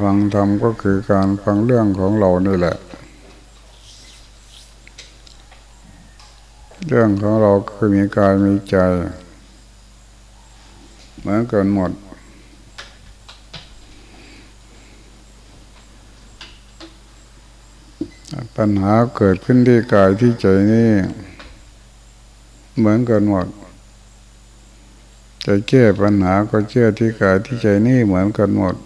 ฟังธรรมก็คือการฟังเรื่องของเรานี่แหละ เรื่องของเราคือมีกายมีใจเหมือนกันหมด ปัญหาเกิดขึ้นที่กายที่ใจนี่เหมือนกันหมดจะแก้ปัญหาก็เชื่อที่กายที่ใจนี่เหมือนกันหมด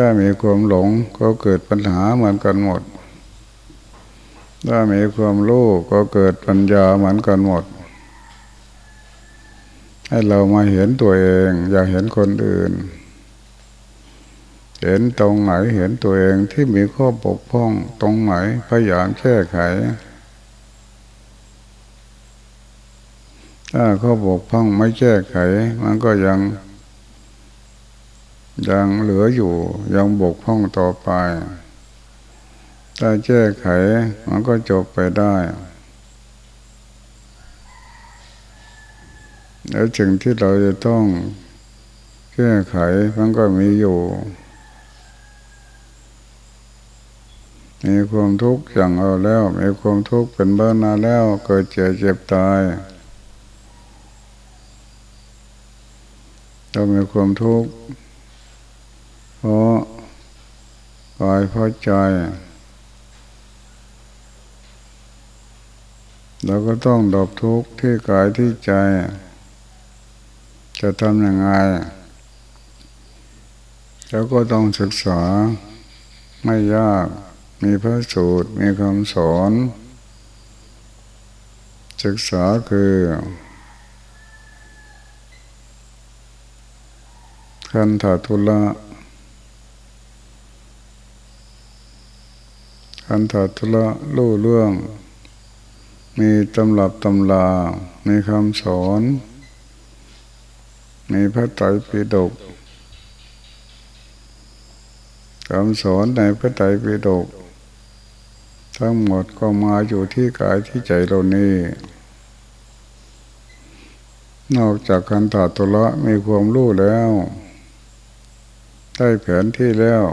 ถ้ามีความหลงก็เกิดปัญหาเหมือนกันหมด ถ้ามีความรู้ก็เกิดปัญญาเหมือนกันหมด ให้เรามาเห็นตัวเองอย่าเห็นคนอื่น เห็นตรงไหนเห็นตัวเองที่มีข้อบกพร่องตรงไหนพยายามแก้ไขถ้าเขาบกพร่องไม่แก้ไข มันก็ยัง ยังเหลืออยู่ยังบกพร่องต่อไปถ้าแก้ไขมันก็จบไปได้ แล้วสิ่งที่เราจะต้องแก้ไขมันก็มีอยู่ มีความทุกข์อย่างเอาแล้ว มีความทุกข์เป็นเบื้องหน้าแล้ว เกิดเจ็บเจ็บตายเรามีความทุกข์ ราะกายเพราะใจเราก็ต้องดบทุกข์ที่กายที่ใจ จะทำยังไงแล้วก็ต้องศึกษาไม่ยากมีพระสูตรมีคำสอน ศึกษาคือคันถาทุละ คันถาทุละรู้เรื่อง มีตำรับตำลา มีคำสอน มีพระไตรปิฎกคำสอนในพระไตรปิฎกทั้งหมดก็มาอยู่ที่กายที่ใจเรานี่ นอกจากคันถาตุละมีความรู้แล้ว ได้แผนที่แล้ว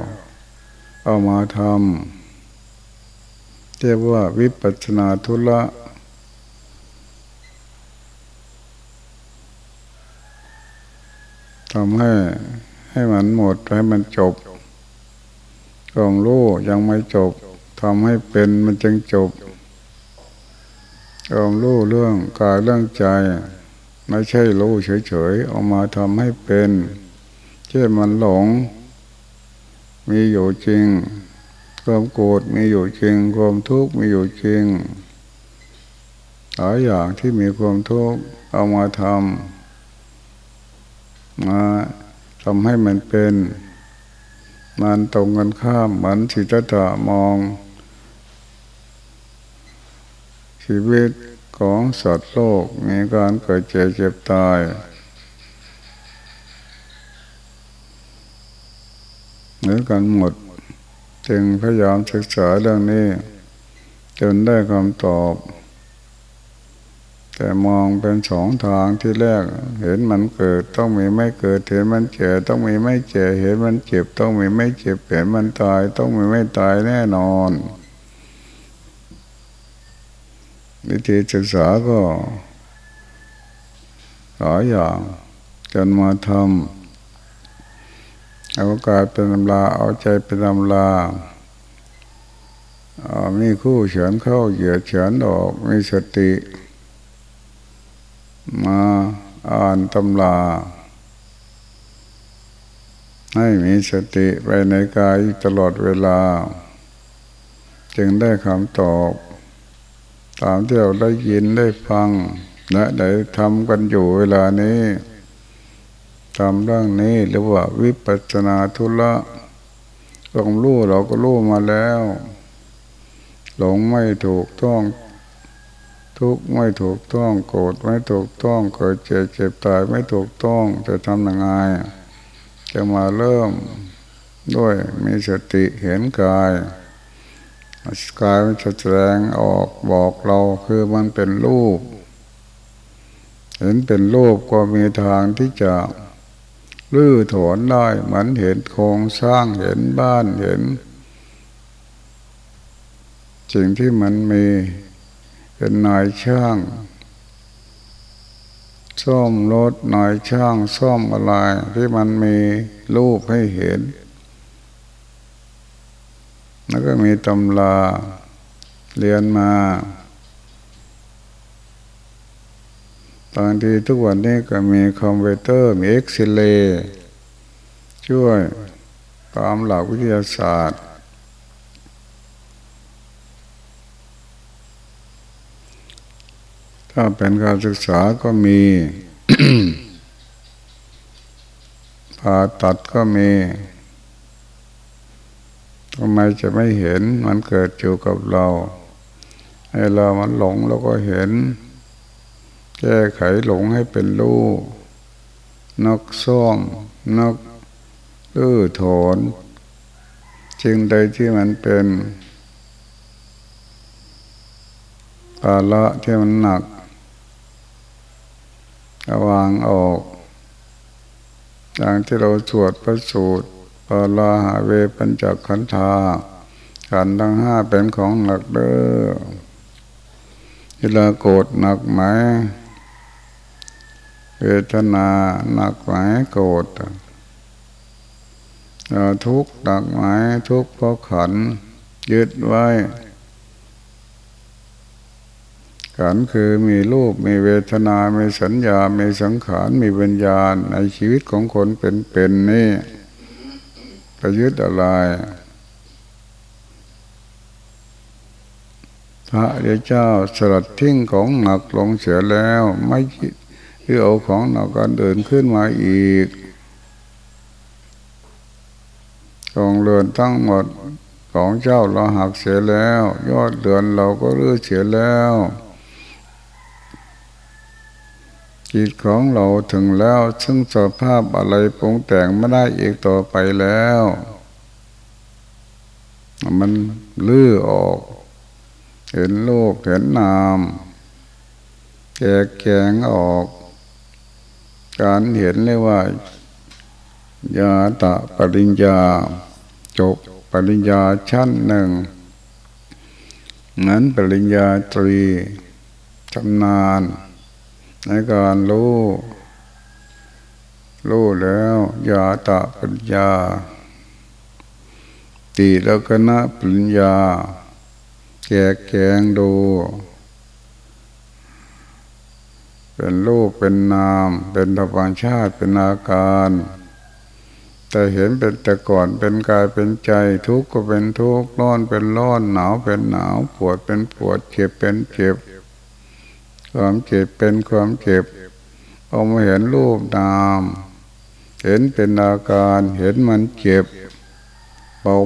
เอามาทำ เรียกว่าวิปัสนาทุละทำให้ให้มันหมดให้มันจบกองรู้ยังไม่จบทำให้เป็นมันจึงจบกองรู้เรื่องกายเรื่องใจ ไม่ใช่รู้เฉยๆเอามาทำให้เป็น เช่นมันหลง มีอยู่จริง ความโกรธมีอยู่จริง ความทุกข์มีอยู่จริงหลายอย่างที่มีความทุกข์เอามาทำมาทำให้มันเป็น มันตรงกันข้ามเหมือนสิทธะมอง ชีวิตของสัตว์โลกมีการเกิดเจ็บเจ็บตาย เหมือนกันหมด จึงพยายามศึกษาเรื่องนี้ จนได้คำตอบ แต่มองเป็นสองทางที่แรก เห็นมันเกิดต้องมีไม่เกิด เห็นมันเจ็บต้องมีไม่เจ็บเห็นมันเจ็บต้องมีไม่เจ็บเห็นมันตายต้องมีไม่ตายแน่นอน วิธีศึกษาก็หลายอย่างจนมาทำ เอากายเป็นตำราเอาใจเป็นตำรามีคู่เฉือนเข้าเหยียดเฉือนออกมีสติ มาอ่านตำราให้มีสติไปในกายตลอดเวลา จึงได้คำตอบ ตามที่เราได้ยินได้ฟังและได้ทำกันอยู่เวลานี้ ทำเรื่องนี้เรียกว่าวิปัสนาทุละต้องรู้เราก็รู้มาแล้ว หลงไม่ถูกต้อง ทุกไม่ถูกต้องโกรธไม่ถูกต้องเกิดเจ็บเจ็บตายไม่ถูกต้องจะทำยังไงจะมาเริ่มด้วยมีสติเห็นกายกายมันจะแสดงออกบอกเราคือมันเป็นรูป เห็นเป็นรูปก็มีทางที่จะ ลื้อถอนได้เหมือนเห็นโครงสร้างเห็นบ้านเห็นสิ่งที่มันมีเป็นนายช่างซ่อมรถนายช่างซ่อมอะไรที่มันมีรูปให้เห็น แล้วก็มีตำราเรียนมา บางทีทุกวันนี้ก็มีคอมพิวเตอร์มีเอ็กซเรย์ช่วยตามหลักวิทยาศาสตร์ ถ้าเป็นการศึกษาก็มีผ่าตัดก็มีทำไมจะไม่เห็นมันเกิดอยู่กับเรา ให้เรามันหลงเราก็เห็น แก้ไขหลงให้เป็นรูนกซ่อมนกลื้อถอนจึงใดที่มันเป็นภาระที่มันหนักระวางออกอย่างที่เราสวดพระสูตรปาลาหาเวปัญจขันธาขันทั้งห้าเป็นของหนักเด้อเวลาโกรธหนักไหม เวทนาหนักไหมโกรธทุกข์หนักไหมทุกข์เพราะขันยึดไว้ ขันคือมีรูปมีเวทนา มีสัญญา มีสังขาร มีวิญญาณ ในชีวิตของคนเป็นๆนนี่ประยึดอะไรพระเจ้าสลัดทิ้งของหนักลงเสียแล้วไม่ คือเอาของหนักกันเดินขึ้นมาอีกกองเรือนทั้งหมดของเจ้าเราหักเสียแล้ว ยอดเดือนเราก็รื้อเสียแล้ว จิตของเราถึงแล้ว ซึ่งสภาพอะไรปรุงแต่งไม่ได้อีกต่อไปแล้ว มันลื้อออก เห็นโลกเห็นนามแกแกงออก การเห็นเรียกว่ายาตะปริญญา จบปริญญาชั้นหนึ่ง นั้นปริญญาตรีชำนาญ ในการรู้รู้แล้วยาตะปัญญา ตีแล้วก็นะปัญญา แกแกงดู เป็นรูปเป็นนาม เป็นธรรมชาติเป็นอาการ แต่เห็นเป็นแต่ก่อนเป็นกายเป็นใจทุกข์ก็เป็นทุกข์ร้อนเป็นร้อนหนาวเป็นหนาวปวดเป็นปวดเจ็บเป็นเจ็บ ความเจ็บเป็นความเจ็บเอามาเห็นรูปนาม เห็นเป็นอาการเห็นมันเจ็บ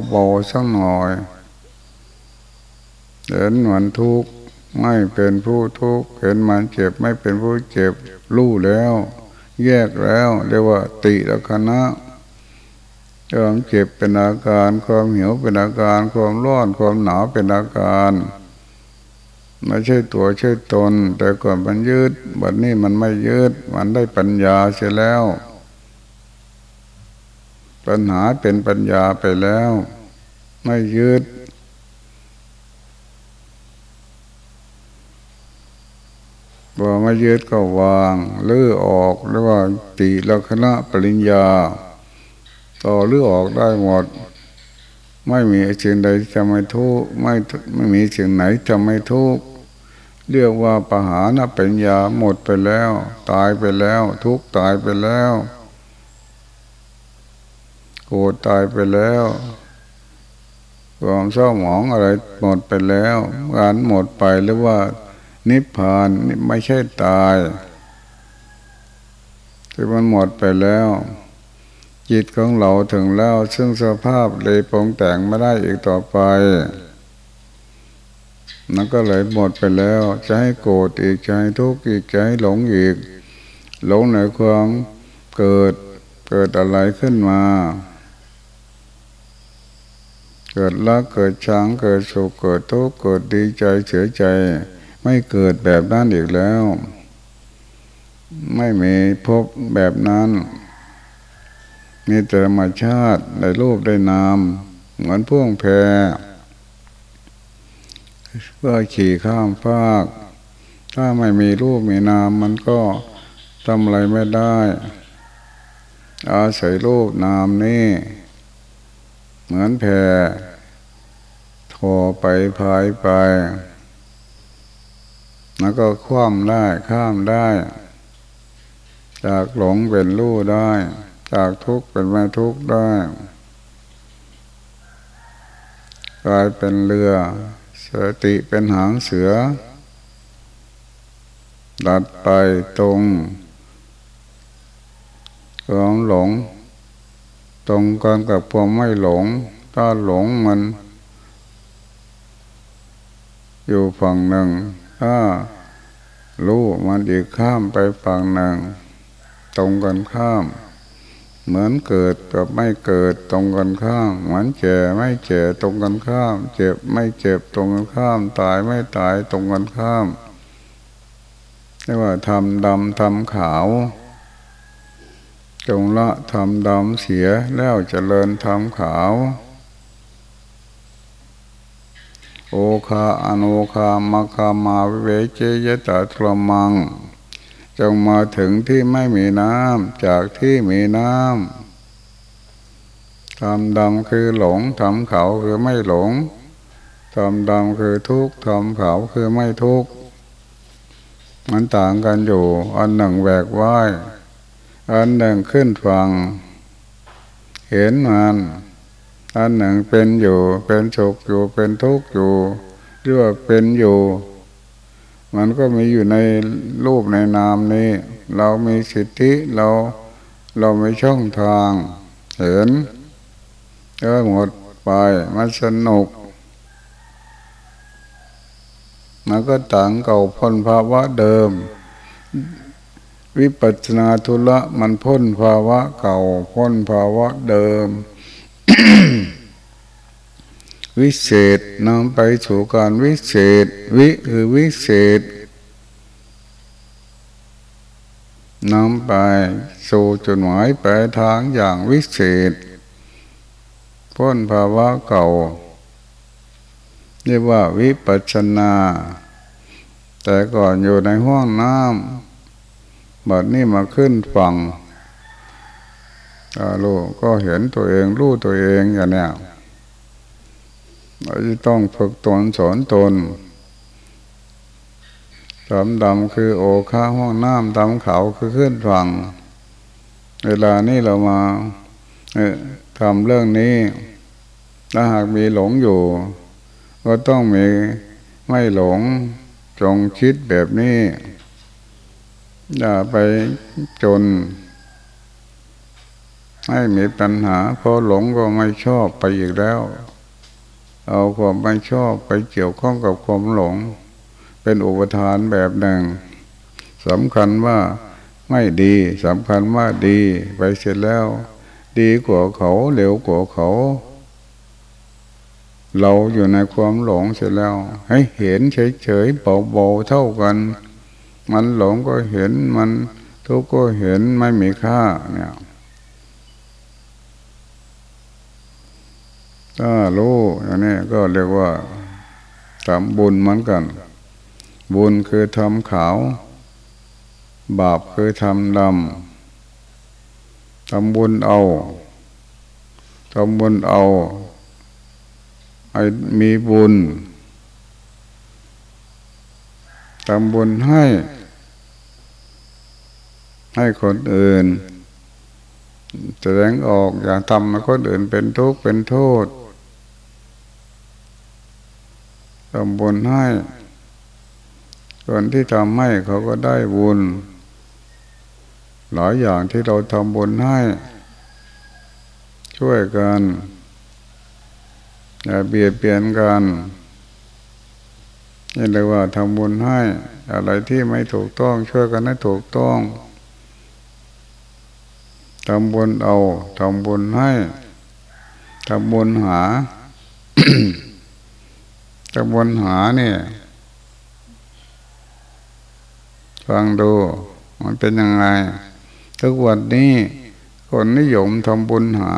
เบาๆสักหน่อยเห็นมันทุกข์ ไม่เป็นผู้ทุกข์เห็นมันเจ็บไม่เป็นผู้เจ็บรู้แล้ว แยกแล้ว เรียกว่า ติละคณะความเจ็บเป็นอาการความหิวเป็นอาการ ความร้อนความหนาวเป็นอาการไม่ใช่ตัวใช่ตน แต่ก่อนมันยืดบัดนี้มันไม่ยืดมันได้ปัญญาเสียแล้ว ปัญหาเป็นปัญญาไปแล้ว ไม่ยืด บ่ไม่ยืดก็วางเลื่อออกหรือว่าตีลักษณะปริญญา ต่อเลื่อออกได้หมด ไม่มีสิ่งใดจะไม่ทุกไม่ไม่มีสิ่งไหนจะไม่ทุกเรียกว่าปหานปัญญาหมดไปแล้ว ตายไปแล้ว ทุกตายไปแล้วโกรธตายไปแล้วความเศร้าหมองอะไรหมดไปแล้ว การหมดไปหรือว่า นิพพานไม่ใช่ตายที่มันหมดไปแล้ว จิตของเราถึงแล้ว ซึ่งสภาพเลยปรงแต่งไม่ได้อีกต่อไปมันก็เลยหมดไปแล้วจะให้โกรธอีกจะให้ทุกข์อีกจะให้หลงอีก หลงในความเกิดเกิดอะไรขึ้นมา เกิดรักเกิดช้างเกิดสุขเกิดทุกข์เกิดดีใจเสียใจ ไม่เกิดแบบนั้นอีกแล้ว ไม่มีพบแบบนั้นมีแต่ธรรมชาติในรูปได้นาม เหมือนพ่วงแพเพื่อขี่ข้ามฟาก ถ้าไม่มีรูปมีนามมันก็ทำอะไรไม่ได้ อาศัยรูปนามนี่ เหมือนแพโทไปพายไป แล้วก็คว่ำได้ข้ามได้ จากหลงเป็นรู้ได้ จากทุกข์เป็นไม่ทุกข์ได้กลายเป็นเรือสติเป็นหางเสือ ดัดไปตรงความหลง ตรงกันกับความไม่หลง ถ้าหลงมัน อยู่ฝั่งหนึ่ง ถ้ารู้มันอีกข้ามไปฝั่งหนึ่งตรงกันข้าม เหมือนเกิดกับไม่เกิดตรงกันข้าม เหมือนเจ็บไม่เจ็บตรงกันข้าม เจ็บไม่เจ็บตรงกันข้าม ตายไม่ตายตรงกันข้ามเรียกว่าทำดำทำขาว จงละทำดำเสียแล้วเจริญทำขาว โอคาอโนคามาคามาเวเจยตาทรมัง จงมาถึงที่ไม่มีน้ำจากที่มีน้ำทำดำคือหลงทำเขาคือไม่หลงทำดำคือทุกข์ทำเขาคือไม่ทุกข์มันต่างกันอยู่ อันหนึ่งแบกไหวอันหนึ่งขึ้นฟัง เห็นมัน อันหนึ่งเป็นอยู่เป็นสุขอยู่เป็นทุกข์อยู่หรือว่าเป็นอยู่ มันก็มีอยู่ในรูปในนามนี้ เรามีสิทธิเราเราไม่ช่องทาง เห็นก็หมดไปมันสนุกมันก็ต่างเก่าพ้นภาวะเดิม วิปัสนาทุละมันพ้นภาวะเก่าพ้นภาวะเดิม วิเศษนำไปสู่การวิเศษ วิคือวิเศษนำไปสู่จุดหมายปลายทางอย่างวิเศษ พ้นภาวะเก่า เรียกว่าวิปัชนา แต่ก่อนอยู่ในห้องน้ำบัดนี้มาขึ้นฝั่ง ลูกก็เห็นตัวเองรู้ตัวเองอย่างนี้เราจะต้องฝึกตนสอนตนสมดำคือโอค้าห้องน้ำดำเขาคือขึ้นฝั่ง เวลานี้เรามาทำเรื่องนี้ ถ้าหากมีหลงอยู่ ก็ต้องมีไม่หลงจงคิดแบบนี้ อย่าไปจน ให้มีปัญหาพอหลงก็ไม่ชอบไปอีกแล้ว เอาความไม่ชอบไปเกี่ยวข้องกับความหลง เป็นอุปทานแบบหนึ่งสำคัญว่าไม่ดีสำคัญว่าดีไปเสร็จแล้ว ดีกว่าเขาเร็วกว่าเขา เราอยู่ในความหลงเสร็จแล้ว ให้เห็นเฉยๆเบาๆเท่ากัน มันหลงก็เห็นมันทุกข์ก็เห็นไม่มีค่าเนี่ย ถ้ารู้อย่างนี้ก็เรียกว่าทำบุญเหมือนกัน บุญคือทำขาว บาปคือทำดำทำบุญเอาทำบุญเอาไอ้มีบุญทำบุญให้ ให้คนอื่น แสดงออกอย่าทำให้คนอื่นเป็นทุกข์เป็นโทษ ทำบุญให้คนที่ทำให้เขาก็ได้บุญ หลายอย่างที่เราทำบุญให้ ช่วยกันอย่าเบียดเบียนกันนี่เรียกว่าทำบุญให้ อะไรที่ไม่ถูกต้อง ช่วยกันให้ถูกต้องทำบุญเอาทำบุญให้ทำบุญหา ตะบนหาเนี่ยฟังดูมันเป็นยังไงทุกวันนี้คนนิยมทำบุญหา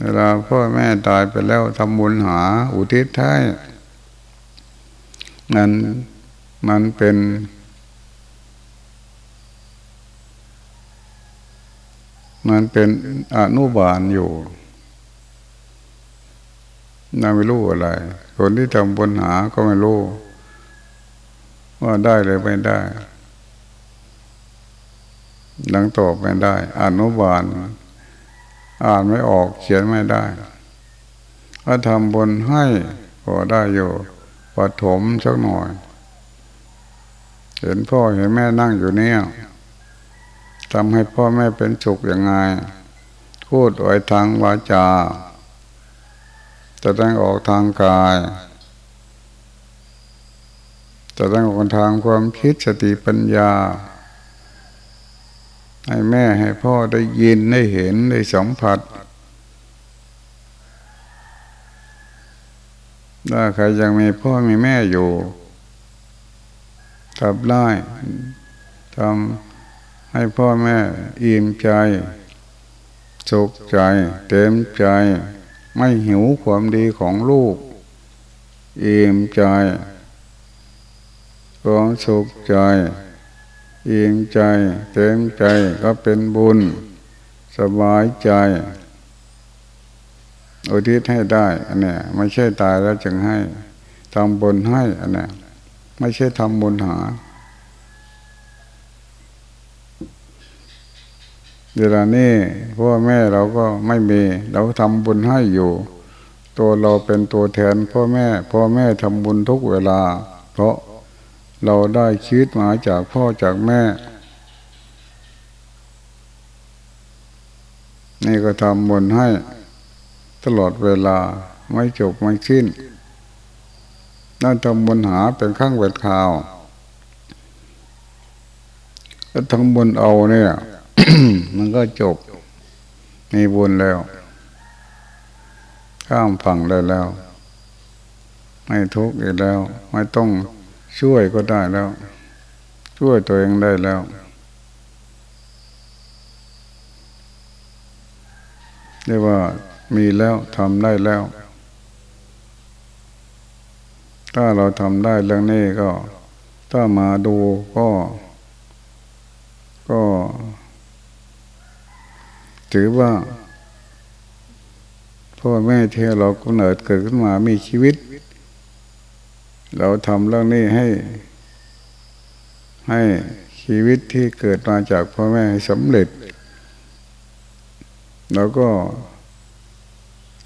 เวลาพ่อแม่ตายไปแล้วทำบุญหา อุทิศให้นั้นมันเป็น มันเป็นอนุบาลอยู่น่าไม่รู้อะไร คนที่ทำบุญหาก็ไม่รู้ ว่าได้เลยไม่ได้ หลังตอบไม่ได้ อนุบาล อ่านไม่ออกเขียนไม่ได้ถ้าทำบุญให้ก็ได้อยู่ปฐมสักหน่อย เห็นพ่อเห็นแม่นั่งอยู่เนี่ย ทำให้พ่อแม่เป็นสุขอย่างไง พูดไว้ทางวาจา จะต้องออกทางกาย จะต้องออกทางความคิดสติปัญญา ให้แม่ให้พ่อได้ยินได้เห็นได้สัมผัสถ้าใครยังมีพ่อมีแม่อยู่ทำได้ทำ ให้พ่อแม่อิ่มใจสุขใจ เต็มใจ ไม่หิวความดีของลูกอิ่มใจความสุขใจอิ่มใจ เต็มใจก็เป็นบุญ สบายใจอุทิศให้ได้อันเนี้ยไม่ใช่ตายแล้วจึงให้ทำบุญให้อันนี้ไม่ใช่ทำบุญหา เวลานี้พ่อแม่เราก็ไม่มี เราทำบุญให้อยู่ ตัวเราเป็นตัวแทนพ่อแม่ พ่อแม่ทำบุญทุกเวลา เพราะเราได้ชีวิตมาจากพ่อจากแม่ นี่ก็ทำบุญให้ตลอดเวลาไม่จบไม่สิ้นนั่นทำบุญหาเป็นข้างเวทข่าวถ้าทำบุญเอาเนี่ย มันก็จบ มีบุญแล้ว ข้ามฝั่งได้แล้ว ไม่ทุกข์อีกแล้ว ไม่ต้องช่วยก็ได้แล้ว ช่วยตัวเองได้แล้ว เรียกว่ามีแล้วทำได้แล้ว ถ้าเราทำได้เรื่องนี้ก็ ถ้ามาดูก็ ก็ ถือว่าพ่อแม่ที่เรากำเนิดเกิดขึ้นมามีชีวิต เราทำเรื่องนี้ให้ ให้ชีวิตที่เกิดมาจากพ่อแม่สำเร็จ แล้วก็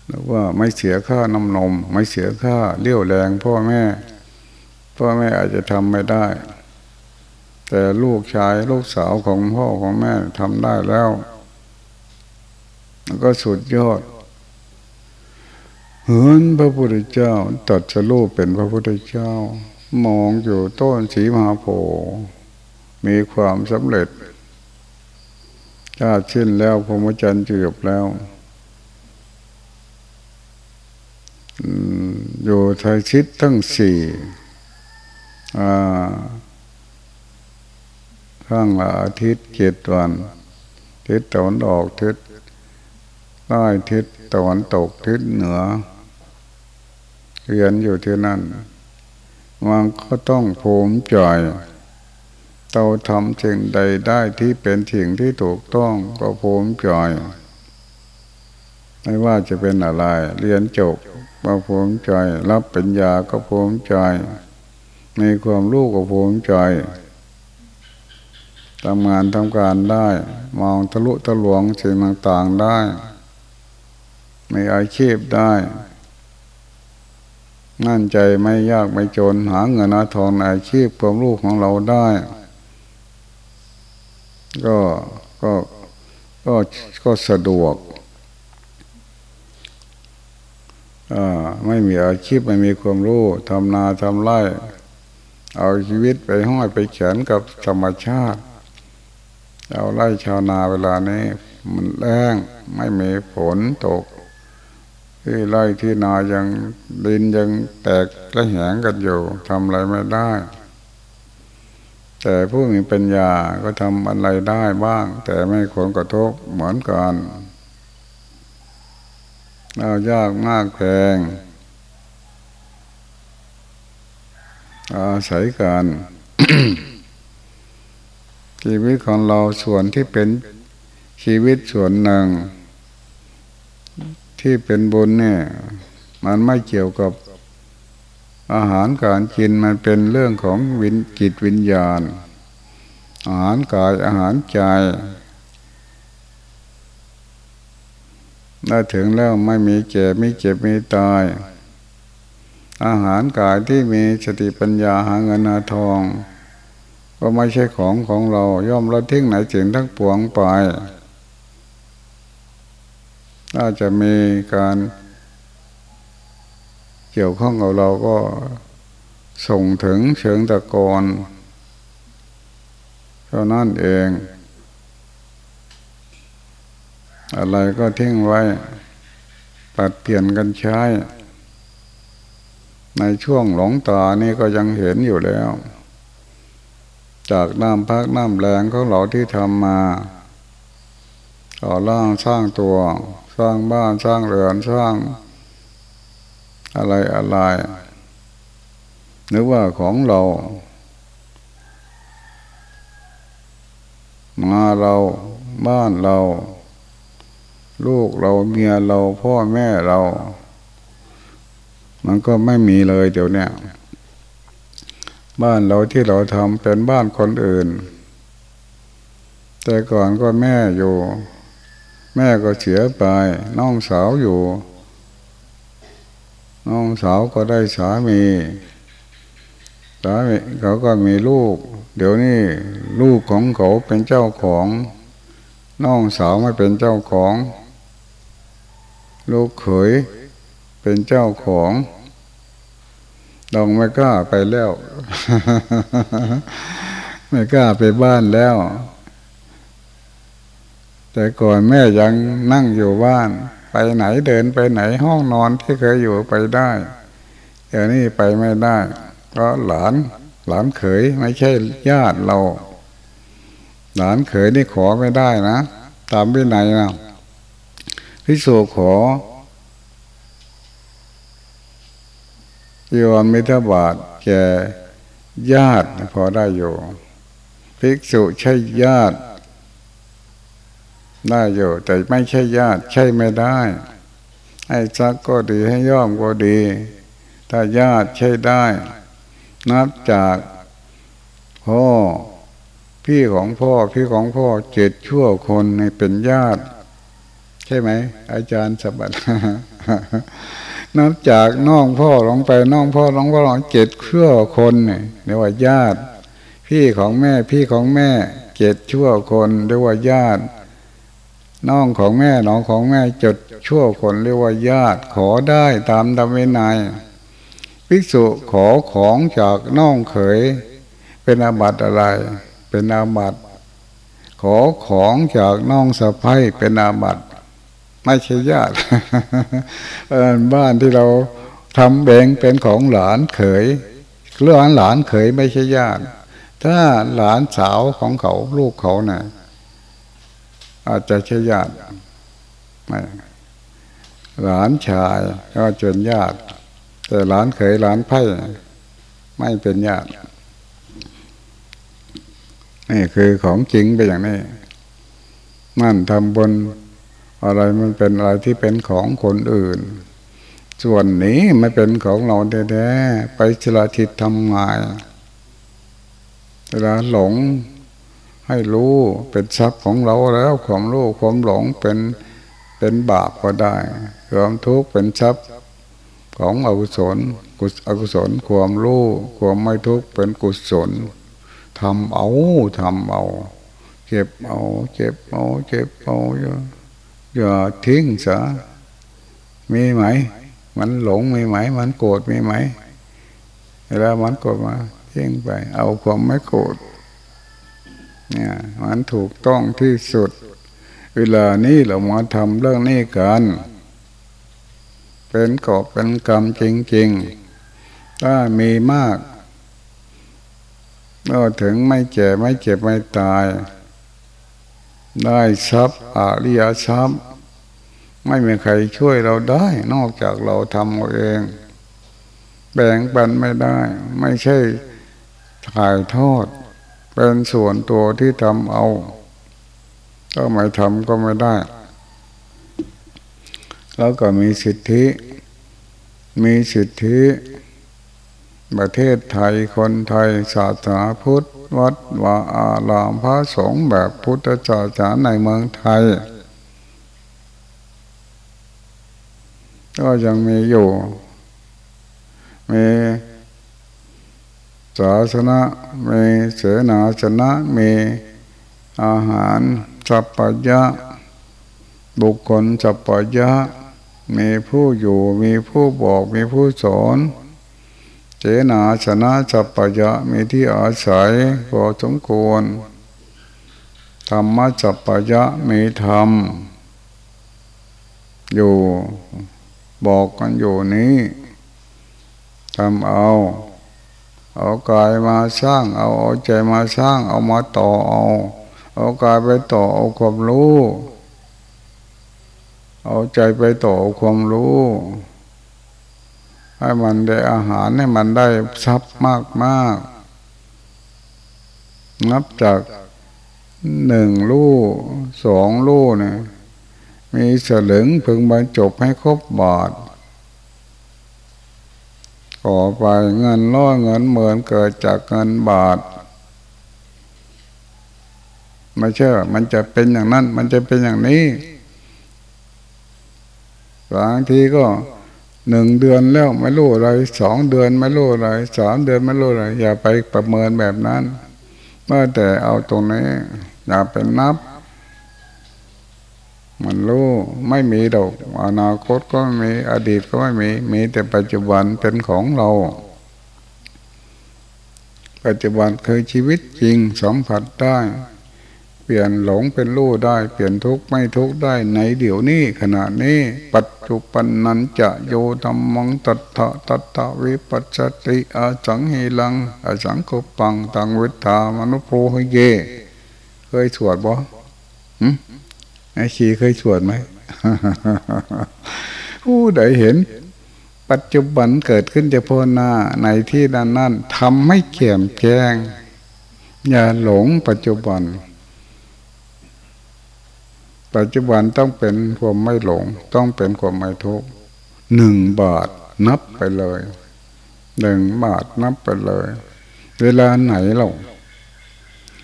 หรือว่าไม่เสียค่าน้ำนม ไม่เสียค่าเลี้ยวแรงพ่อแม่ พ่อแม่อาจจะทำไม่ได้ แต่ลูกชายลูกสาวของพ่อของแม่ทำได้แล้ว ก็สุดยอดเหินพระพุทธเจ้าตัดสรูปเป็นพระพุทธเจ้า มองอยู่ต้นสีมหาโพมีความสำเร็จชาติชิ้นแล้วพรหมจรรย์จบแล้วอยู่ไทยชิดทั้งสี่ข้างละอาทิตย์เจ็ดวันทิศตะวันออกทิศ ใต้ทิศตะวันตกทิศเหนือ เรียนอยู่ที่นั่น มันก็ต้องภูมิใจเราทำสิ่งใดได้ที่เป็นสิ่งที่ถูกต้องก็ภูมิใจไม่ว่าจะเป็นอะไร เรียนจบก็ภูมิใจ รับปัญญาก็ภูมิใจมีความรู้ก็ภูมิใจทำงานทำการได้ มองทะลุทะลวงสิ่งต่างๆได้ มีอาชีพได้นั่นใจไม่ยากไม่จนหาเงินหาทองอาชีพความรู้ของเราได้ ก็ก็ก็ก็สะดวกไม่มีอาชีพไม่มีความรู้ทำนาทำไร่ เอาชีวิตไปห้อยไปเขียนกับธรรมชาติ เอาไร่ชาวนาเวลานี้ มันแรงไม่มีฝนตก ที่ไร่ที่นายังดินยังแตกและแหงกันอยู่ทำอะไรไม่ได้ แต่ผู้มีปัญญาก็ทำอะไรได้บ้าง แต่ไม่ควรกระทบเหมือนกันเรายากมากแพงอาศัยกันชีวิตของเราส่วนที่เป็นชีวิตส่วนหนึ่ง ที่เป็นบุญเนี่ย มันไม่เกี่ยวกับอาหารการกินมันเป็นเรื่องของวิญจิตวิญญาณ อาหารกายอาหารใจได้ถึงแล้วไม่มีเจ็บไม่เจ็บไม่ตาย อาหารกายที่มีสติปัญญาหาเงินหาทอง ก็ไม่ใช่ของของเราย่อมละทิ้งไหนจึงทั้งปวงไป ถ้าจะมีการเกี่ยวข้องกับเราก็ส่งถึงเชิงตะกอนเท่านั้นเอง อะไรก็ทิ้งไว้ปัดเปลี่ยนกันใช้ ในช่วงหลงตานี่ก็ยังเห็นอยู่แล้ว จากน้ำพักน้ำแรงของเราที่ทำมา ต่อร่างสร้างตัว สร้างบ้านสร้างเรือนสร้าง อะไรอะไรหรือว่าของเรา มาเราบ้านเรา ลูกเราเมียเราพ่อแม่เรา มันก็ไม่มีเลยเดี๋ยวนี้บ้านเราที่เราทำเป็นบ้านคนอื่น แต่ก่อนก็แม่อยู่ แม่ก็เสียไป น้องสาวอยู่ น้องสาวก็ได้สามี สามีเขาก็มีลูก เดี๋ยวนี้ลูกของเขาเป็นเจ้าของ น้องสาวไม่เป็นเจ้าของ ลูกเขยเป็นเจ้าของลองไม่กล้าไปแล้ว ไม่กล้าไปบ้านแล้ว แต่ก่อนแม่ยังนั่งอยู่บ้าน ไปไหนเดินไปไหนห้องนอนที่เคยอยู่ไปได้เดี๋ยวนี้ไปไม่ได้เพราะหลานหลานเขยไม่ใช่ญาติเรา หลานเขยนี่ขอไม่ได้นะ ตามวินัยนะพิสูขอโยมมิทบาทแก่ญาติพอได้อยู่ภิกษุใช่ญาติ ได้อยู่ แต่ไม่ใช่ญาติ ใช่ไม่ได้ ให้ซักก็ดีให้ย่อมก็ดี ถ้าญาติใช่ได้ นับจากพ่อพี่ของพ่อพี่ของพ่อเจ็ดชั่วคนในเป็นญาติ ใช่ไหม อาจารย์สบัดนับจากน้องพ่อลงไปน้องพ่อลงพ่อลงเจ็ดชั่วคนเนี่ยเรียกว่าญาติ พี่ของแม่พี่ของแม่เจ็ดชั่วคนเรียกว่าญาติ น้องของแม่น้องของแม่จดชั่วคนเรียกว่าญาติขอได้ตามดำเวนายภิกษุขอของจากน้องเขย เป็นอาบัติอะไร เป็นอาบัติขอของจากน้องสะพ้ยเป็นอาบัติไม่ใช่ญาติบ้านที่เราทำแบ่งเป็นของหลานเขยเรื่องหลานเขยไม่ใช่ญาติ ถ้าหลานสาวของเขาลูกเขานะ่ย อาจจะใช่ญาติไม่หลานชายก็จนญาติ แต่หลานเขยหลานไพ่ไม่เป็นญาตินี่คือของจริงไปอย่างนี้นั่นทำบนอะไรมันเป็นอะไรที่เป็นของคนอื่น ส่วนนี้ไม่เป็นของเราแท้ๆไปชลาทิศทำงานเวลาหลง ให้รู้เป็นทรัพย์ของเราแล้วความรู้ความหลงเป็นเป็นบาปก็ได้ความทุกข์เป็นทรัพย์ของอกุศลกุศอกุศลความรู้ความไม่ทุกข์เป็นกุศลทำเอาทำเอา เจ็บเอา เจ็บเอา เจ็บเอาอย่าอย่าทิ้งซะมีไหม มันหลงมีไหม มันโกรธมีไหมเวลามันโกรธมาทิ้งไป เอาความไม่โกรธ เนี่ยมันถูกต้องที่สุด เวลานี้เรามาทำเรื่องนี้กันเป็นกอบเป็นกรรมจริงๆ ถ้ามีมากเมื่อถึงไม่แก่ไม่เจ็บไม่ตาย ได้ทรัพย์อริยทรัพย์ ไม่มีใครช่วยเราได้ นอกจากเราทำเอาเอง แบ่งปันไม่ได้ ไม่ใช่ถ่ายทอด เป็นส่วนตัวที่ทำเอาก็ไม่ทำก็ไม่ได้ แล้วก็มีสิทธิ มีสิทธิ ประเทศไทยคนไทยศาสนาพุทธ วัดวาอารามพระสงฆ์แบบพุทธศาสนาในเมืองไทย ก็ยังมีอยู่ มี ศาสนามีเสนาสนะมีอาหารสัพพยะ บุคคลสัพพยะ มีผู้อยู่มีผู้บอกมีผู้สอนเจนาชนะสัพพยะมีที่อาศัยพอสมควรธรรมะสัพพยะมีธรรม อยู่บอกกันอยู่นี้ทำเอา เอากายมาสร้าง เอาใจมาสร้าง เอามาต่อเอาเอากายไปต่อเอาความรู้ เอาใจไปต่อความรู้ ให้มันได้อาหารให้มันได้ทรัพย์มากมากนับจากหนึ่งลูกสองลูกเนี่ยมีเสลึงพึงบรรจบให้ครบบาท ก่อไปเงินร้อยเงินเหมือนเกิดจากเงินบาท ไม่เชื่อ มันจะเป็นอย่างนั้น มันจะเป็นอย่างนี้บางทีก็หนึ่งเดือนแล้วไม่รู้อะไรสองเดือนไม่รู้อะไรสามเดือนไม่รู้อะไรอย่าไปประเมินแบบนั้นเมื่อแต่เอาตรงนี้อย่าเป็นนับ มันรู้ไม่มีดอกอนาคตก็ไม่มีอดีตก็ไม่มีมีแต่ปัจจุบันเป็นของเรา ปัจจุบันคือชีวิตจริงสัมผัสได้ เปลี่ยนหลงเป็นรู้ได้ เปลี่ยนทุกข์ไม่ทุกข์ได้ในเดี๋ยวนี้ขณะนี้ ปัจจุบันนันจะโยธรรมังตัตถะตัตถะวิปัสสติอาสังหิลังอาสังกุปังตังวิธามนุโพหเย เคยสวดบ่ ไอ้ชีเคยสวดไหมผู้ใดเห็น ปัจจุบันเกิดขึ้นจะพ้นหน้าในที่นั้นนั่นทำให้เขียมแจ้ง อย่าหลงปัจจุบัน ปัจจุบันต้องเป็นความไม่หลง ต้องเป็นความไม่ทุกข์หนึ่งบาทนับไปเลยหนึ่งบาทนับไปเลย เวลาไหนเรา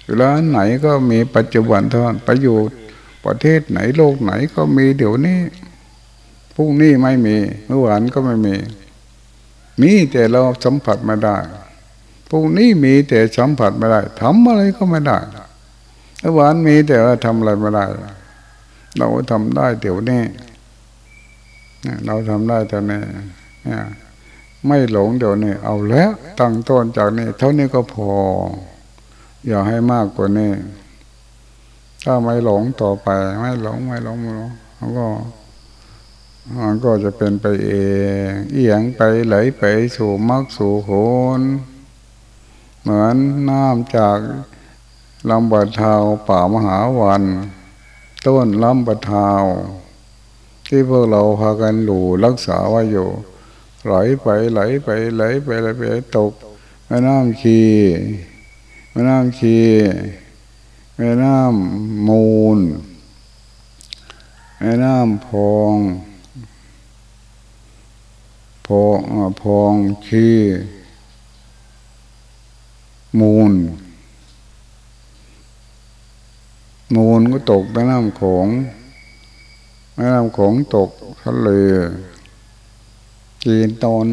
เวลาไหนก็มีปัจจุบันเท่านั้นประโยชน์ ประเทศไหนโลกไหนก็มีเดี๋ยวนี้พรุ่งนี้ไม่มี เมื่อวานก็ไม่มี มีแต่เราสัมผัสไม่ได้พรุ่งนี้มีแต่สัมผัสไม่ได้ทำอะไรก็ไม่ได้เมื่อวานมีแต่ว่าทำอะไรไม่ได้ เราทำได้เดี๋ยวนี้เราทำได้แต่นี้ไม่หลงเดี๋ยวนี้ เอาแล้วตั้งต้นจากนี้ เท่านี้ก็พอ อย่าให้มากกว่านี้ ถ้าไม่หลงต่อไป ไม่หลงไม่หลงไม่หลงแล้วก็มันก็จะเป็นไปเองเอียงไปไหลไปสู่มรรคสู่โคนเหมือนน้ำจากลำบากเทาป่ามหาวัน ต้นลำปะทาที่พวกเราพากันหลู่รักษาไว้อยู่ไหลไปไหลไปไหลไปไหลไปตกแม่น้ำขีแม่น้ำขี แม่น้ำมูล แม่น้ำพองพองพองขีมูล มูลก็ตกแม่น้ำโขงแม่น้ำโขงตกทะเลจีนตอน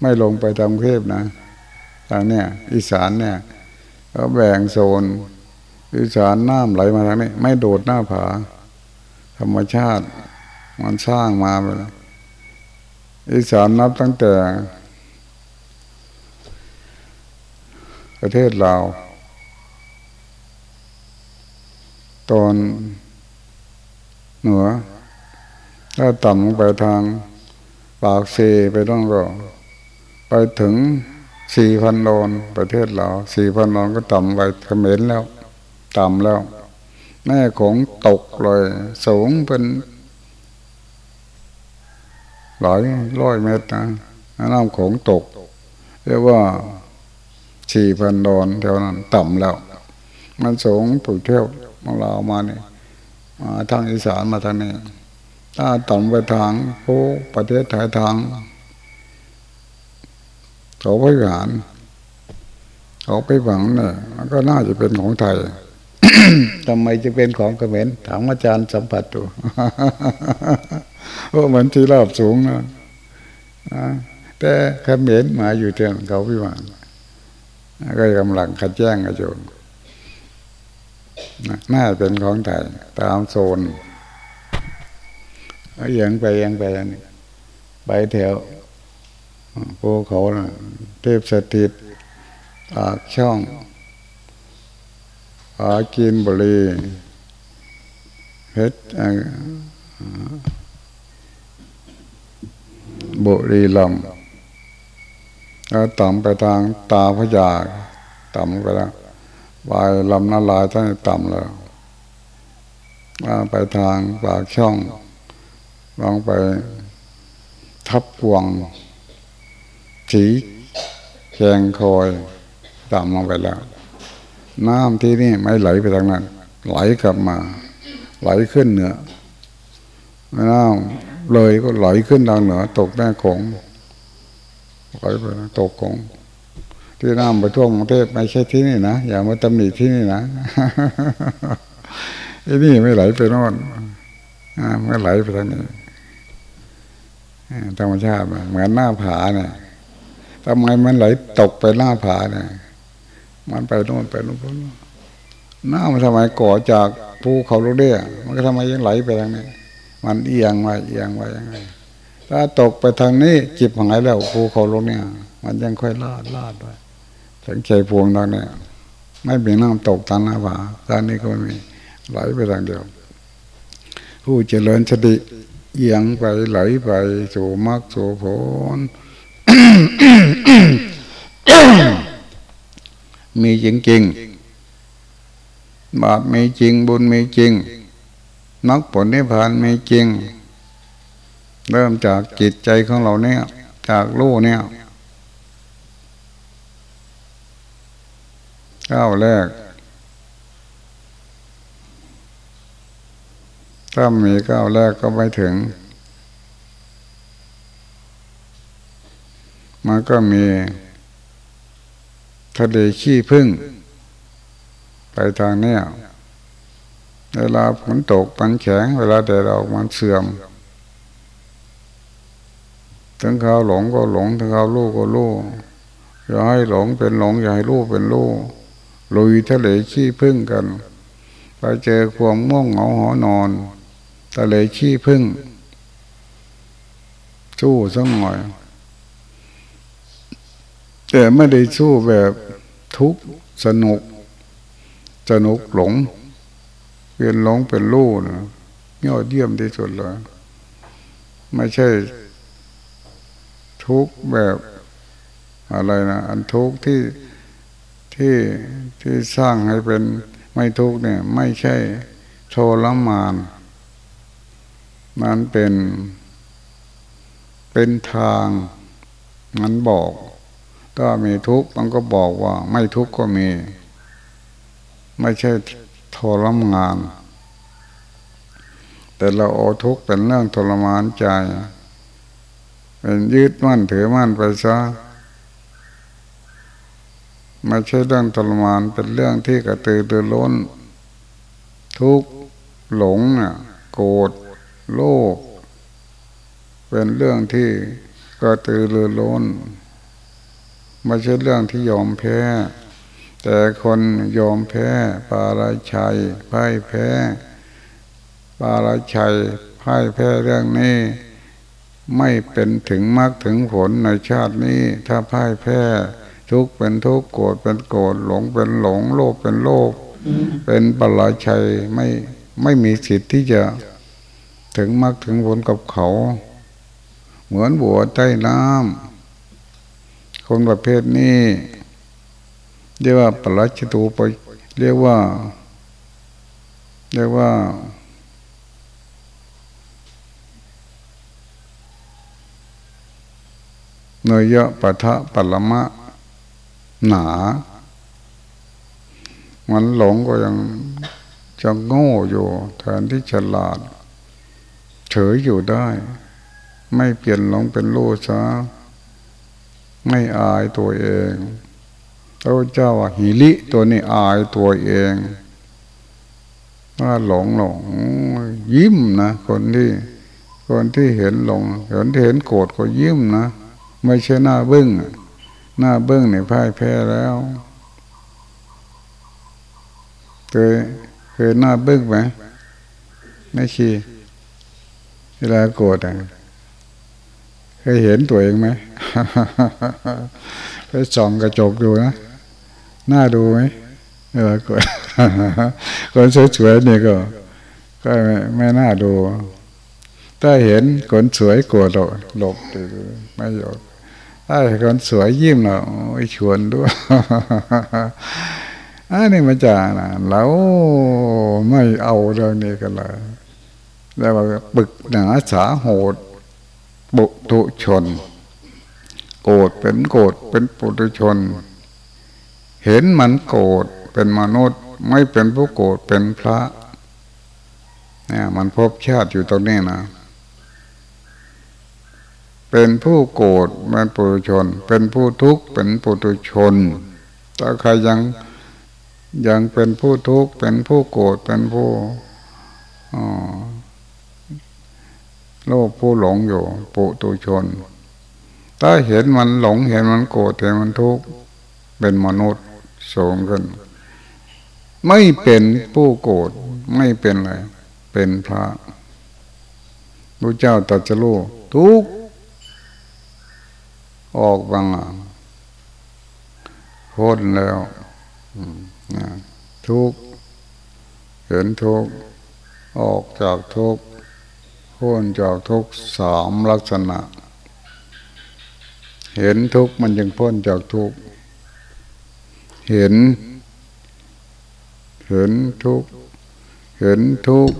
ไม่ลงไปทางเทพนะทางเนี้ยอีสานเนี่ย ก็แบ่งโซนอีสานน้ำไหลมาทางนี้ไม่โดดหน้าผา ธรรมชาติ มันสร้างมาไปแล้วอีสานนับตั้งแต่ ประเทศลาวตอนเหนือ ถ้าต่ำไปทางปากเซไปต้องก็ ไปถึง สี่พันโลนประเทศเราสี่พันโลนก็ต่ำไปเขมรแล้ว ต่ำแล้ว แม่ของตกเลย สูงเป็นหลายร้อยเมตรนะน้ำของตก เรียกว่าสี่พันโลนเท่านั้นต่ำแล้ว มันสูงถูกเที่ยวของเรามาเนี่ยมาทางอีสานมาทางนี้ถ้าต่ำไปทางผู้ประเทศไทยทาง เขาไปหานเขาไปหวังเนี่ยมันก็น่าจะเป็นของไทยทำไมจะเป็นของเขมรถามอาจารย์สัมผัสดูเพราะมันที่ราบสูงนะแต่เขมรมาอยู่เทียนเขาพิวานก็กำลังขัดแย้งกันอยู่น่าเป็นของไทยตามโซนยังไปยังไปไปแถว ภูเขาเทพสถิตอากช่อง อากินบุรีเพชรบุรีลำแล้วต่ำไปทางตาพยาต่ำไปแล้วไปลำนาลายท่านต่ำแล้วไปทางปากช่องลองไปทับกวง สีแกงคอยต่ำลงไปแล้ว น้ำที่นี่ไม่ไหลไปทางนั้น ไหลกลับมา ไหลขึ้นเหนือน้ำเลยก็ไหลขึ้นทางเหนือ ตกแม่คงไหลไปตกคงที่น้ำไปท่วมกรุงเทพไม่ใช่ที่นี่นะ อย่ามาตำหนิที่นี่นะที่นี่ไม่ไหลไปโน่นไม่ไหลไปทางนี้ธรรมชาติเหมือนหน้าผาเนี่ย ทำไมมันไหลตกไปหน้าผาเนี่ยมันไปโน่นไปโน่นหน้ามันทำไมก่อจากภูเขาลูกเดียมันก็ทำไมยังไหลไปทางนี้ มันเอียงไปเอียงไปยังไงถ้าตกไปทางนี้จิบหายแล้วภูเขาลูกเนี่ย มันยังค่อยลาดลาดไปสังเกตพวงทางเนี้ไม่มีน้ำตกทางหน้าผาทางนี้ก็มีไหลไปทางเดียว ผู้เจริญสติเอียงไปไหลไปสู่มรรคสู่ผล มีจริงจริงบาปมีจริงบุญมีจริงนักผลนิพพานมีจริง เริ่มจากจิตใจของเราเนี่ย จากรู้เนี่ยก้าวแรก ถ้ามีก้าวแรกก็ไม่ถึง มันก็มีทะเลขี้พึ่ง ไปทางเนี้ยเวลาฝนตกมันแข็ง เวลาแดดออกมันเสื่อม ถึงเขาหลงก็หลง ถึงเขาลูกก็ลูกอย่าให้หลงเป็นหลง อย่าให้ลูกเป็นลูกลุยทะเลขี้พึ่งกันไปเจอความม่วงเหงาหอนอนทะเลขี้พึ่งสู้สักหน่อย แต่ไม่ได้สู้แบบทุกสนุก สนุกหลงเปลี่ยนหลงเป็นรู้นะยอดเยี่ยมที่สุดเลยไม่ใช่ทุกแบบอะไรนะอันทุกที่ที่ที่สร้างให้เป็นไม่ทุกเนี่ย ไม่ใช่โทรมาน มันเป็นเป็นทาง มันบอก ถ้ามีทุกข์มันก็บอกว่า ไม่ทุกข์ก็มี ไม่ใช่ทรมาน แต่เราโอทุกข์เป็นเรื่องทรมานใจ เป็นยึดมั่นถือมั่นไปซะไม่ใช่เรื่องทรมานเป็นเรื่องที่กระตือรือร้น ทุกข์หลงน่ะโกรธโลภเป็นเรื่องที่กระตือรือร้น ไม่ใช่เรื่องที่ยอมแพ้ แต่คนยอมแพ้ปาราชัยพ่ายแพ้ ปาราชัยพ่ายแพ้เรื่องนี้ ไม่เป็นถึงมรรคถึงผลในชาตินี้ ถ้าพ่ายแพ้ ทุกเป็นทุกโกรธเป็นโกรธหลงเป็นหลงโลภเป็นโลภเป็นปราชัยไม่ไม่มีสิทธิ์ที่จะถึงมรรคถึงผลกับเขา เหมือนบัวใต้น้ำ คนประเภทนี้ เรียกว่าปรัชตูไปเรียกว่า เรียกว่า เนยยะปะทะปัลมะ หนา มันหลงก็ยังจะโง่อยู่แทนที่ฉลาด เฉยอยู่ได้ ไม่เปลี่ยนหลงเป็นรู้ซะ ไม่อายตัวเองพระเจ้าว่าหิริตัวนี้อายตัวเองว่าหลงหลงยิ้มนะคนที่คนที่เห็นหลงเห็นที่เห็นโกรธก็ยิ้มนะไม่ใช่หน้าบึ้งหน้าบึ้งเนี่ยพ่ายแพ้แล้วเคยเคยหน้าบึ้งไหมไม่ชีเวลาโกรธอะเคยเห็นตัวเองไหม ไปส่องกระจกดูนะหน้าดูไหมเวลาโกรธคนสวยๆนี่ก็ ก็ไม่น่าดู ถ้าเห็นคนสวยโกรธหลบไม่หยดถ้าคนสวยยิ้มเราชวนด้วยอันนี้มาจากนะเราไม่เอาเรื่องนี้กันเลยแล้วว่าปึกหนาสาโหดบุตุชน โกรธเป็นโกรธเป็นปุถุชน เห็นมันโกรธเป็นมนุษย์ไม่เป็นผู้โกรธเป็นพระเนี่ยมันพบชาติอยู่ตรงนี้นะ เป็นผู้โกรธเป็นปุถุชน เป็นผู้ทุกข์เป็นปุถุชนถ้าใครยังยังเป็นผู้ทุกข์เป็นผู้โกรธเป็นผู้โลภผู้หลงอยู่ปุถุชน ถ้าเห็นมันหลงเห็นมันโกรธเห็นมันทุกข์เป็นมนุษย์สูงขึ้น ไม่เป็นผู้โกรธไม่เป็นอะไรเป็นพระพระเจ้าตรัสรู้ทุกออกบางพ้นแล้วทุกเห็นทุกออกจากทุกพ้นจากทุกสามลักษณะ เห็นทุกมันยังพ้นจากทุกเห็น เห็นทุกเห็นทุก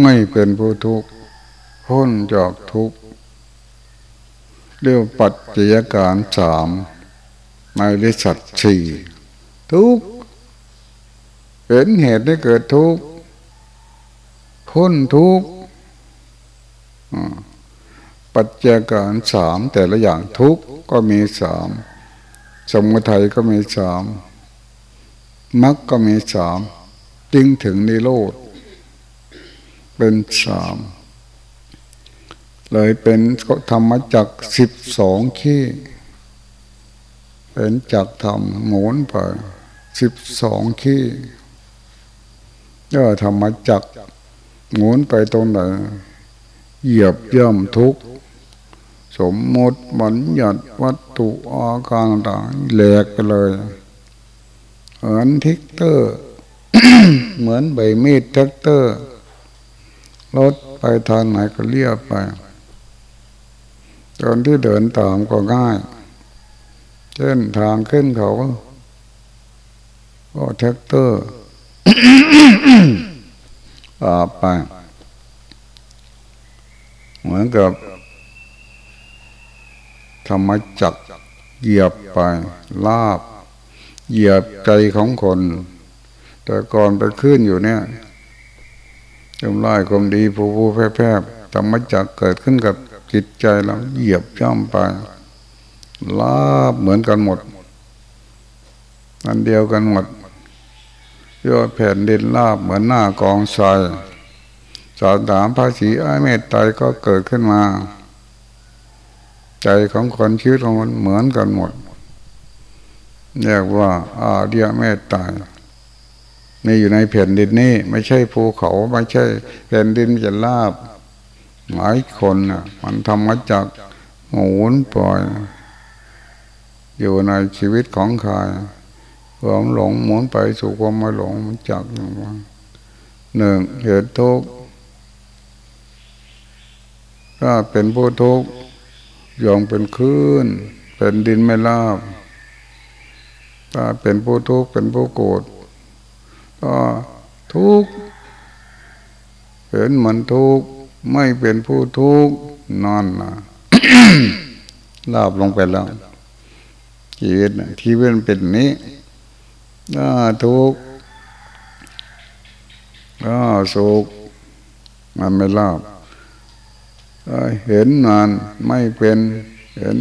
ไม่เป็นผู้ทุกข์พ้นจากทุกข์เรียกปัจจัยการสามในริสัตสี่ทุกเห็นเหตุได้เกิดทุกพ้นทุก ปัจจัยการสามแต่ละอย่างทุกก็มีสามสมุทัยก็มีสามมรรคก็มีสามจึงถึงนิโรธเป็นสามเลยเป็นธรรมจักสิบสองขี้เป็นจักธรรมหมุนไปสิบสองขี้ก็ธรรมจักหมุนไปตรงไหนเหยียบย่ำทุก สมมติบัญญัติวัตถุอาการต่างแหลกไปเลย เหมือนแทรกเตอร์ เหมือนใบมีดแทรกเตอร์รถไปทางไหนก็เรียบไปตอนที่เดินตามก็ง่าย เช่นทางขึ้นเขาก็แทรกเตอร์อาไป เหมือนกับ ธรรมจักเหยียบไป ลาบ เหยียบใจของคน แต่ก่อนไปขึ้นอยู่เนี่ยจำไล่ความดีผู้ผู้แพร่ๆธรรมจักเกิดขึ้นกับจิตใจเราเหยียบย่ำไป ลาบเหมือนกันหมด อันเดียวกันหมดยอดแผ่นดินลาบเหมือนหน้ากองทรายสารถามภาษีไอเมตไตก็เกิดขึ้นมา ใจของคนชีวิตของมันเหมือนกันหมดเรียกว่า อาเดียเมตไตนี่อยู่ในแผ่นดินนี้ไม่ใช่ภูเขาไม่ใช่แผ่นดินจะลาบหลายคนน่ะ มันทำมาจากหมุนปล่อย อยู่ในชีวิตของใครความหลงหมุนไปสู่ความไม่หลงมันจักอย่างว่าหนึ่งเหตุทุกข์ถ้าเป็นผู้ทุกข์ ยองเป็นคลื่นเป็นดินไม่ราบ ถ้าเป็นผู้ทุกข์เป็นผู้โกรธก็ทุกข์เห็นเหมือนทุกข์ไม่เป็นผู้ทุกข์นอนนะลาบลงไปแล้วชีวิตที่เป็นเป็นนี้ถ้าทุกข์ก็สุขมันไม่ลาบ เห็นมันไม่เป็นเห็น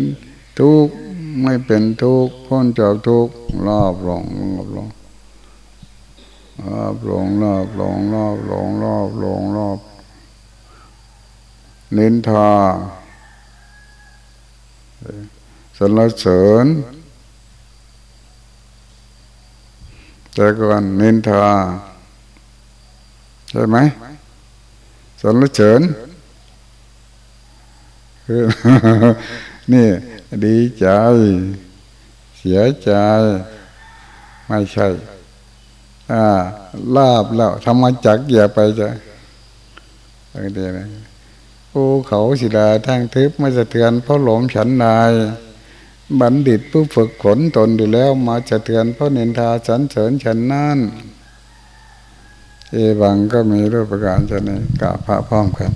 ทุกข์ไม่เป็นทุกข์พ้นจากทุกข์ลาบหลงลาบหลงลาบลงลาบหลงลาบหลงลาบหลงลาบนินทาสรรเสริญแต่ก่อนนินทาใช่ไหมสรรเสริญ นี่ดีใจ เสียใจ ไม่ใช่ อ่า ลาบแล้วทำมาจักอย่าไปจะเออเดี๋ยวนะภูเขาศิลาทางทึบไม่สะเทือนเพราะหลมฉันนาย บัณฑิตผู้ฝึกขนตนอยู่แล้ว มาสะเทือนเพราะเนินทาสันเสริญฉันนั่นเอวังก็มีรูปประการจะนี้กะพระพร้อมครับ